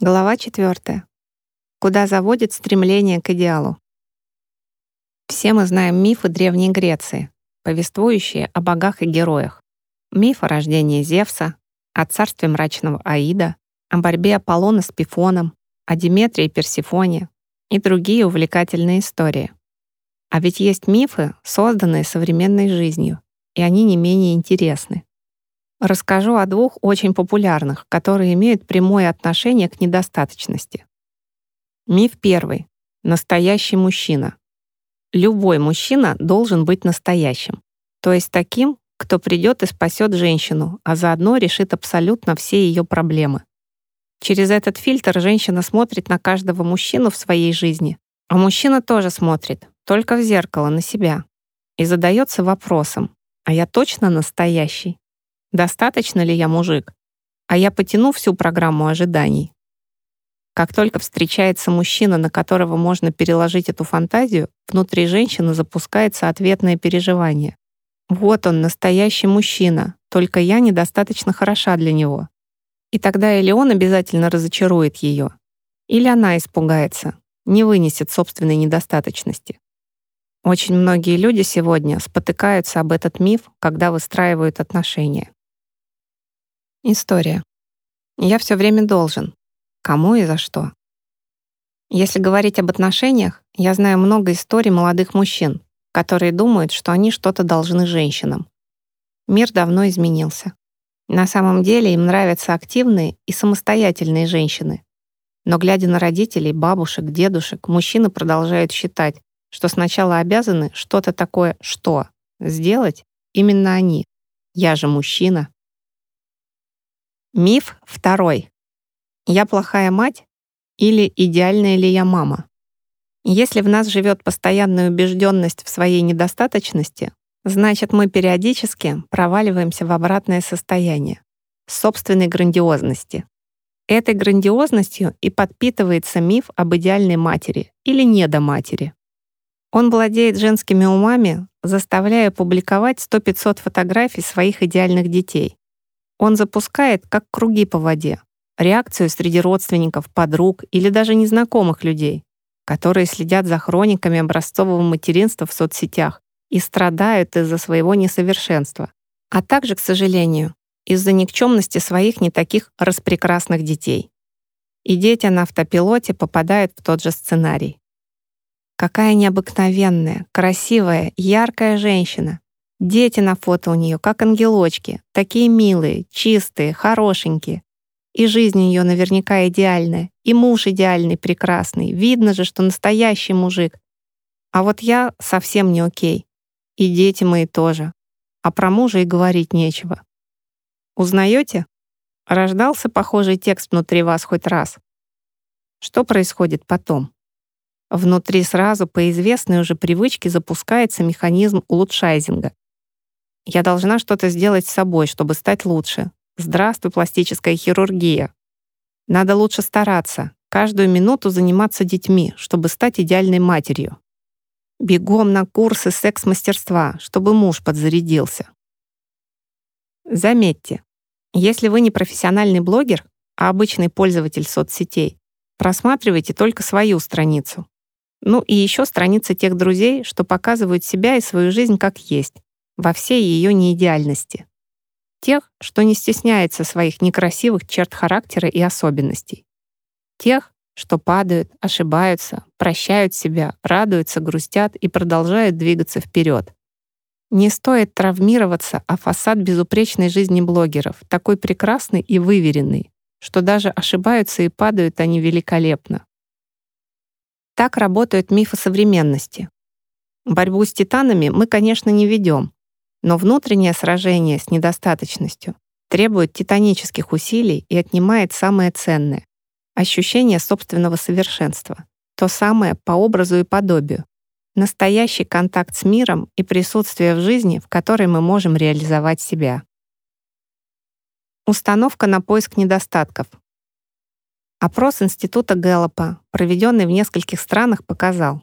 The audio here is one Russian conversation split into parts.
Глава 4. Куда заводит стремление к идеалу? Все мы знаем мифы Древней Греции, повествующие о богах и героях. Миф о рождении Зевса, о царстве мрачного Аида, о борьбе Аполлона с Пифоном, о Диметре и Персифоне и другие увлекательные истории. А ведь есть мифы, созданные современной жизнью, и они не менее интересны. Расскажу о двух очень популярных, которые имеют прямое отношение к недостаточности. Миф первый. Настоящий мужчина. Любой мужчина должен быть настоящим, то есть таким, кто придет и спасет женщину, а заодно решит абсолютно все ее проблемы. Через этот фильтр женщина смотрит на каждого мужчину в своей жизни, а мужчина тоже смотрит, только в зеркало на себя, и задается вопросом, а я точно настоящий? Достаточно ли я мужик? А я потяну всю программу ожиданий. Как только встречается мужчина, на которого можно переложить эту фантазию, внутри женщины запускается ответное переживание. Вот он, настоящий мужчина, только я недостаточно хороша для него. И тогда или он обязательно разочарует ее, или она испугается, не вынесет собственной недостаточности. Очень многие люди сегодня спотыкаются об этот миф, когда выстраивают отношения. История. Я все время должен. Кому и за что? Если говорить об отношениях, я знаю много историй молодых мужчин, которые думают, что они что-то должны женщинам. Мир давно изменился. На самом деле им нравятся активные и самостоятельные женщины. Но глядя на родителей, бабушек, дедушек, мужчины продолжают считать, что сначала обязаны что-то такое «что» сделать именно они. Я же мужчина. Миф второй. Я плохая мать или идеальная ли я мама? Если в нас живет постоянная убежденность в своей недостаточности, значит мы периодически проваливаемся в обратное состояние собственной грандиозности. Этой грандиозностью и подпитывается миф об идеальной матери или недоматери. Он владеет женскими умами, заставляя публиковать 100-500 фотографий своих идеальных детей, он запускает, как круги по воде, реакцию среди родственников, подруг или даже незнакомых людей, которые следят за хрониками образцового материнства в соцсетях и страдают из-за своего несовершенства, а также, к сожалению, из-за никчемности своих не таких распрекрасных детей. И дети на автопилоте попадают в тот же сценарий. Какая необыкновенная, красивая, яркая женщина, Дети на фото у нее как ангелочки, такие милые, чистые, хорошенькие. И жизнь у нее наверняка идеальная, и муж идеальный, прекрасный. Видно же, что настоящий мужик. А вот я совсем не окей. И дети мои тоже. А про мужа и говорить нечего. Узнаете? Рождался похожий текст внутри вас хоть раз. Что происходит потом? Внутри сразу по известной уже привычке запускается механизм улучшайзинга. Я должна что-то сделать с собой, чтобы стать лучше. Здравствуй, пластическая хирургия. Надо лучше стараться, каждую минуту заниматься детьми, чтобы стать идеальной матерью. Бегом на курсы секс-мастерства, чтобы муж подзарядился. Заметьте, если вы не профессиональный блогер, а обычный пользователь соцсетей, просматривайте только свою страницу. Ну и еще страницы тех друзей, что показывают себя и свою жизнь как есть, во всей ее неидеальности. Тех, что не стесняется своих некрасивых черт характера и особенностей. Тех, что падают, ошибаются, прощают себя, радуются, грустят и продолжают двигаться вперед. Не стоит травмироваться о фасад безупречной жизни блогеров, такой прекрасный и выверенный, что даже ошибаются и падают они великолепно. Так работают мифы современности. Борьбу с титанами мы, конечно, не ведем, но внутреннее сражение с недостаточностью требует титанических усилий и отнимает самое ценное — ощущение собственного совершенства, то самое по образу и подобию, настоящий контакт с миром и присутствие в жизни, в которой мы можем реализовать себя. Установка на поиск недостатков. Опрос Института Гэллопа, проведенный в нескольких странах, показал,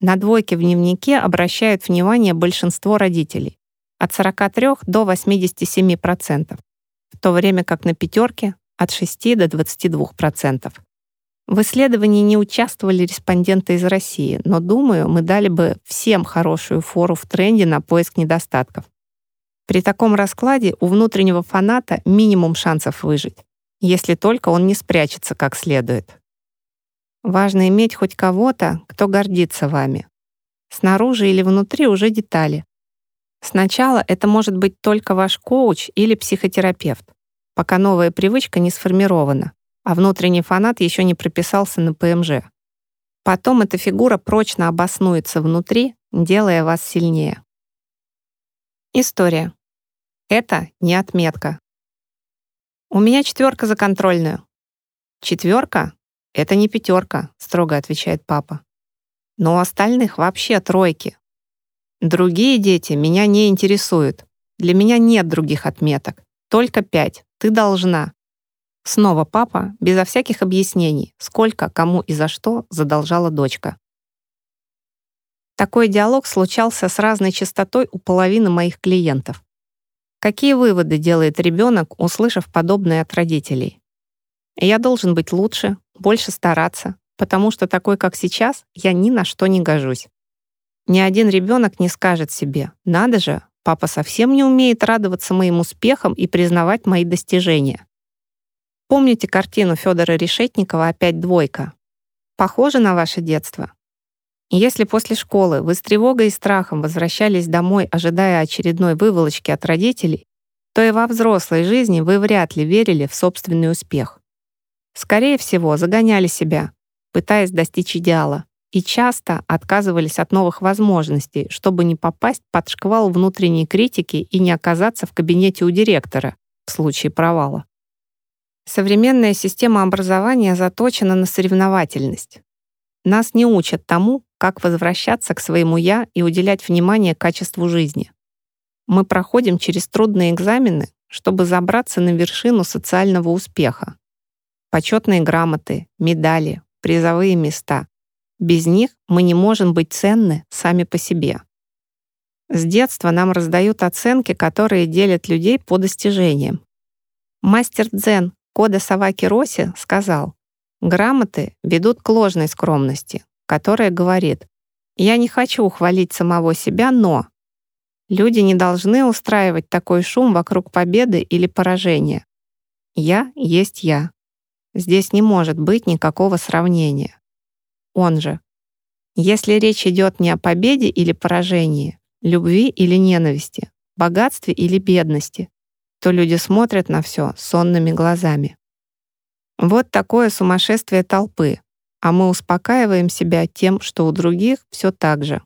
на двойки в дневнике обращают внимание большинство родителей, от 43 до 87%, в то время как на пятерке от 6 до 22%. В исследовании не участвовали респонденты из России, но, думаю, мы дали бы всем хорошую фору в тренде на поиск недостатков. При таком раскладе у внутреннего фаната минимум шансов выжить, если только он не спрячется как следует. Важно иметь хоть кого-то, кто гордится вами. Снаружи или внутри уже детали. Сначала это может быть только ваш коуч или психотерапевт, пока новая привычка не сформирована, а внутренний фанат еще не прописался на ПМЖ. Потом эта фигура прочно обоснуется внутри, делая вас сильнее. История. Это не отметка. У меня четверка за контрольную. Четверка — это не пятерка, строго отвечает папа. Но у остальных вообще тройки. Другие дети меня не интересуют. Для меня нет других отметок. Только пять. Ты должна. Снова папа, безо всяких объяснений, сколько, кому и за что задолжала дочка. Такой диалог случался с разной частотой у половины моих клиентов. Какие выводы делает ребенок, услышав подобное от родителей? Я должен быть лучше, больше стараться, потому что такой, как сейчас, я ни на что не гожусь. Ни один ребенок не скажет себе «надо же, папа совсем не умеет радоваться моим успехам и признавать мои достижения». Помните картину Федора Решетникова «Опять двойка»? Похоже на ваше детство? Если после школы вы с тревогой и страхом возвращались домой, ожидая очередной выволочки от родителей, то и во взрослой жизни вы вряд ли верили в собственный успех. Скорее всего, загоняли себя, пытаясь достичь идеала, и часто отказывались от новых возможностей, чтобы не попасть под шквал внутренней критики и не оказаться в кабинете у директора в случае провала. Современная система образования заточена на соревновательность. Нас не учат тому, как возвращаться к своему «я» и уделять внимание качеству жизни. Мы проходим через трудные экзамены, чтобы забраться на вершину социального успеха. Почетные грамоты, медали, призовые места, без них мы не можем быть ценны сами по себе. С детства нам раздают оценки, которые делят людей по достижениям. Мастер дзен Кода Саваки Роси сказал, грамоты ведут к ложной скромности, которая говорит, я не хочу хвалить самого себя, но... Люди не должны устраивать такой шум вокруг победы или поражения. Я есть я. Здесь не может быть никакого сравнения он же. Если речь идет не о победе или поражении, любви или ненависти, богатстве или бедности, то люди смотрят на все сонными глазами. Вот такое сумасшествие толпы, а мы успокаиваем себя тем, что у других все так же.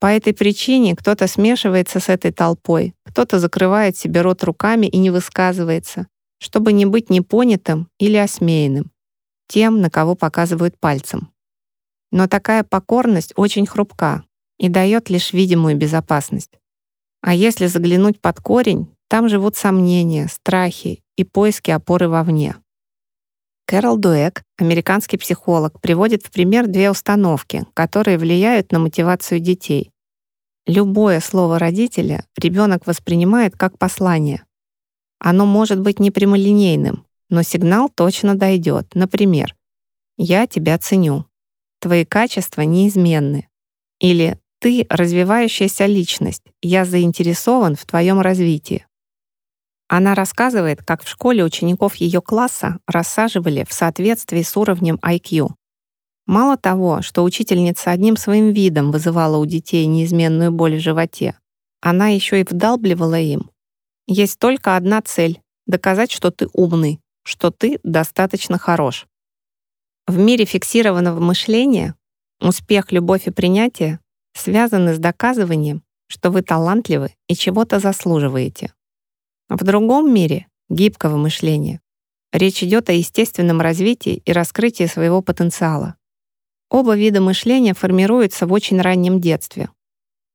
По этой причине кто-то смешивается с этой толпой, кто-то закрывает себе рот руками и не высказывается, чтобы не быть непонятым или осмеянным, тем, на кого показывают пальцем. Но такая покорность очень хрупка и дает лишь видимую безопасность. А если заглянуть под корень, там живут сомнения, страхи и поиски опоры вовне. Кэрол Дуэк, американский психолог, приводит в пример две установки, которые влияют на мотивацию детей. Любое слово родителя ребенок воспринимает как послание. Оно может быть непрямолинейным, но сигнал точно дойдет. Например, «Я тебя ценю» твои качества неизменны. Или ты развивающаяся личность, я заинтересован в твоем развитии. Она рассказывает, как в школе учеников ее класса рассаживали в соответствии с уровнем IQ. Мало того, что учительница одним своим видом вызывала у детей неизменную боль в животе, она еще и вдалбливала им. Есть только одна цель — доказать, что ты умный, что ты достаточно хорош. В мире фиксированного мышления успех, любовь и принятие связаны с доказыванием, что вы талантливы и чего-то заслуживаете. В другом мире, гибкого мышления, речь идет о естественном развитии и раскрытии своего потенциала. Оба вида мышления формируются в очень раннем детстве.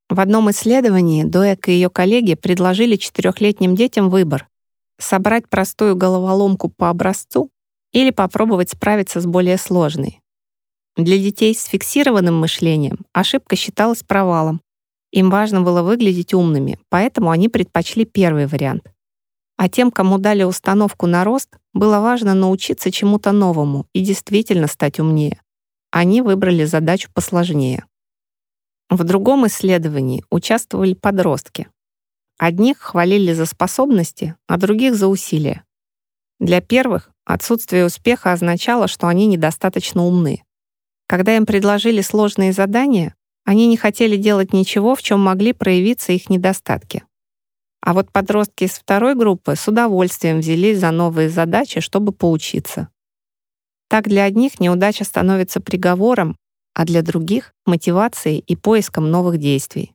В одном исследовании Дуэк и ее коллеги предложили четырехлетним детям выбор — собрать простую головоломку по образцу или попробовать справиться с более сложной. Для детей с фиксированным мышлением ошибка считалась провалом. Им важно было выглядеть умными, поэтому они предпочли первый вариант. А тем, кому дали установку на рост, было важно научиться чему-то новому и действительно стать умнее. Они выбрали задачу посложнее. В другом исследовании участвовали подростки. Одних хвалили за способности, а других за усилия. Для первых отсутствие успеха означало, что они недостаточно умны. Когда им предложили сложные задания, они не хотели делать ничего, в чем могли проявиться их недостатки. А вот подростки из второй группы с удовольствием взялись за новые задачи, чтобы поучиться. Так для одних неудача становится приговором, а для других — мотивацией и поиском новых действий.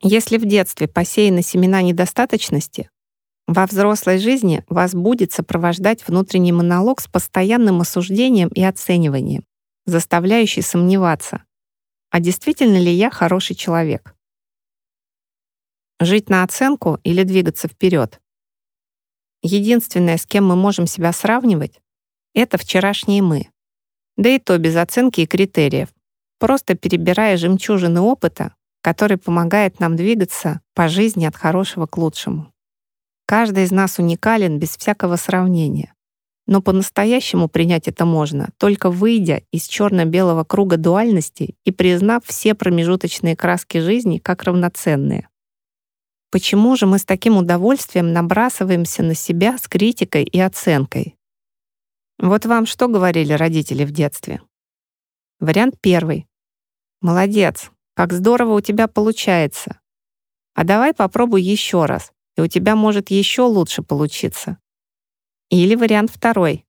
Если в детстве посеяны семена недостаточности, во взрослой жизни вас будет сопровождать внутренний монолог с постоянным осуждением и оцениванием, заставляющий сомневаться, а действительно ли я хороший человек. Жить на оценку или двигаться вперед? Единственное, с кем мы можем себя сравнивать, это вчерашние мы. Да и то без оценки и критериев, просто перебирая жемчужины опыта, который помогает нам двигаться по жизни от хорошего к лучшему. Каждый из нас уникален без всякого сравнения. Но по-настоящему принять это можно, только выйдя из черно-белого круга дуальности и признав все промежуточные краски жизни как равноценные. Почему же мы с таким удовольствием набрасываемся на себя с критикой и оценкой? Вот вам что говорили родители в детстве? Вариант первый. Молодец, как здорово у тебя получается. А давай попробуй еще раз, и у тебя может еще лучше получиться. Или вариант второй.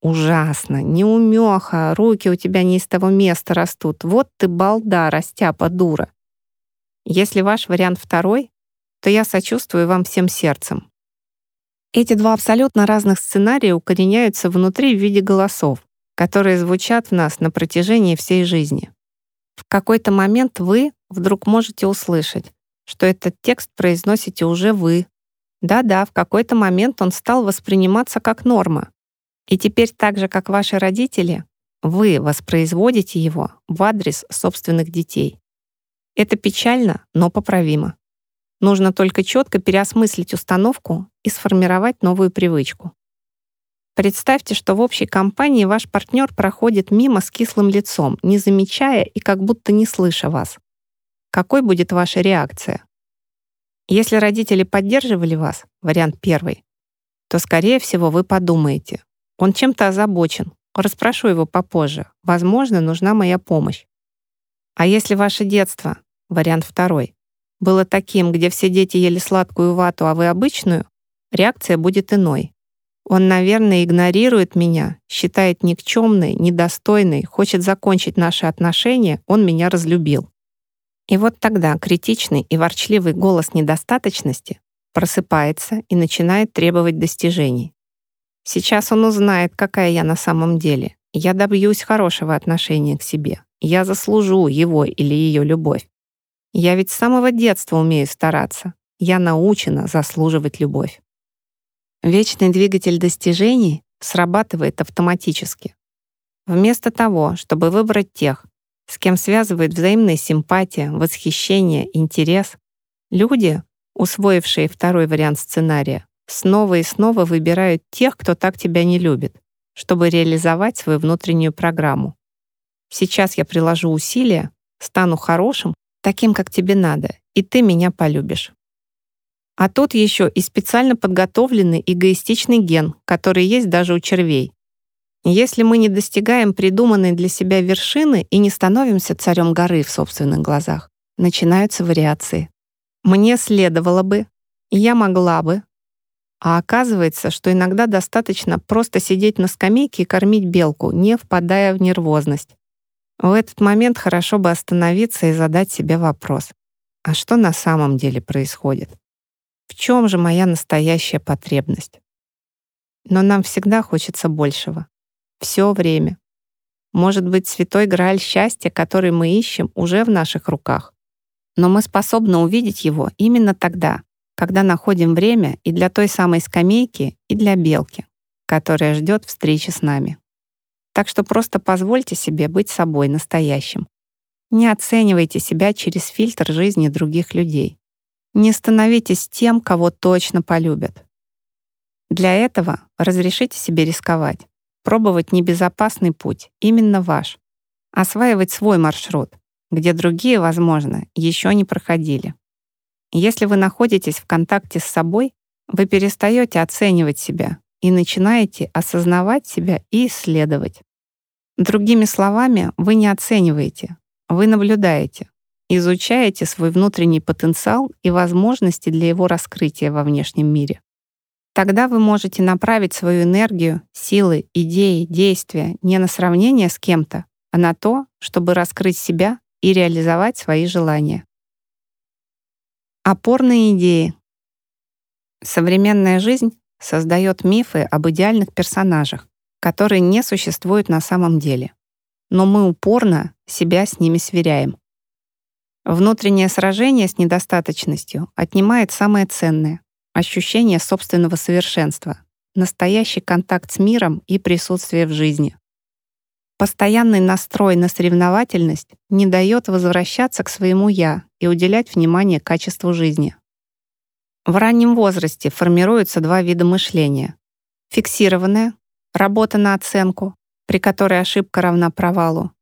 Ужасно, неумеха, руки у тебя не из того места растут. Вот ты балда, растяпа дура. Если ваш вариант второй, то я сочувствую вам всем сердцем. Эти два абсолютно разных сценария укореняются внутри в виде голосов, которые звучат в нас на протяжении всей жизни. В какой-то момент вы вдруг можете услышать, что этот текст произносите уже вы. Да-да, в какой-то момент он стал восприниматься как норма. И теперь так же, как ваши родители, вы воспроизводите его в адрес собственных детей. Это печально, но поправимо. Нужно только четко переосмыслить установку и сформировать новую привычку. Представьте, что в общей компании ваш партнер проходит мимо с кислым лицом, не замечая и как будто не слыша вас. Какой будет ваша реакция? Если родители поддерживали вас, вариант первый, то, скорее всего, вы подумаете, он чем-то озабочен, расспрошу его попозже, возможно, нужна моя помощь. А если ваше детство, вариант второй, было таким, где все дети ели сладкую вату, а вы обычную, реакция будет иной. Он, наверное, игнорирует меня, считает никчемной, недостойной, хочет закончить наши отношения, он меня разлюбил. И вот тогда критичный и ворчливый голос недостаточности просыпается и начинает требовать достижений. Сейчас он узнает, какая я на самом деле. Я добьюсь хорошего отношения к себе. Я заслужу его или ее любовь. Я ведь с самого детства умею стараться. Я научена заслуживать любовь. Вечный двигатель достижений срабатывает автоматически. Вместо того, чтобы выбрать тех, с кем связывает взаимная симпатия, восхищение, интерес, люди, усвоившие второй вариант сценария, снова и снова выбирают тех, кто так тебя не любит, чтобы реализовать свою внутреннюю программу. Сейчас я приложу усилия, стану хорошим таким, как тебе надо, и ты меня полюбишь. А тут еще и специально подготовленный эгоистичный ген, который есть даже у червей. Если мы не достигаем придуманной для себя вершины и не становимся царем горы в собственных глазах, начинаются вариации. Мне следовало бы, я могла бы, а оказывается, что иногда достаточно просто сидеть на скамейке и кормить белку, не впадая в нервозность. В этот момент хорошо бы остановиться и задать себе вопрос. А что на самом деле происходит? В чем же моя настоящая потребность? Но нам всегда хочется большего. Все время. Может быть, святой грааль счастья, который мы ищем, уже в наших руках. Но мы способны увидеть его именно тогда, когда находим время и для той самой скамейки, и для белки, которая ждет встречи с нами. Так что просто позвольте себе быть собой настоящим. Не оценивайте себя через фильтр жизни других людей. Не становитесь тем, кого точно полюбят. Для этого разрешите себе рисковать, пробовать небезопасный путь, именно ваш, осваивать свой маршрут, где другие, возможно, еще не проходили. Если вы находитесь в контакте с собой, вы перестаете оценивать себя и начинаете осознавать себя и исследовать. Другими словами, вы не оцениваете, вы наблюдаете, изучаете свой внутренний потенциал и возможности для его раскрытия во внешнем мире. Тогда вы можете направить свою энергию, силы, идеи, действия не на сравнение с кем-то, а на то, чтобы раскрыть себя и реализовать свои желания. Опорные идеи. Современная жизнь создает мифы об идеальных персонажах, которые не существуют на самом деле. Но мы упорно себя с ними сверяем. Внутреннее сражение с недостаточностью отнимает самое ценное — ощущение собственного совершенства, настоящий контакт с миром и присутствие в жизни. Постоянный настрой на соревновательность не дает возвращаться к своему «я» и уделять внимание качеству жизни. В раннем возрасте формируются два вида мышления. Фиксированное — работа на оценку, при которой ошибка равна провалу.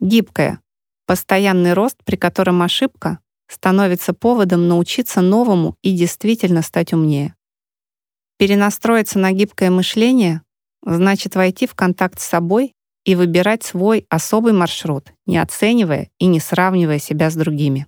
Гибкое — постоянный рост, при котором ошибка становится поводом научиться новому и действительно стать умнее. Перенастроиться на гибкое мышление значит войти в контакт с собой и выбирать свой особый маршрут, не оценивая и не сравнивая себя с другими.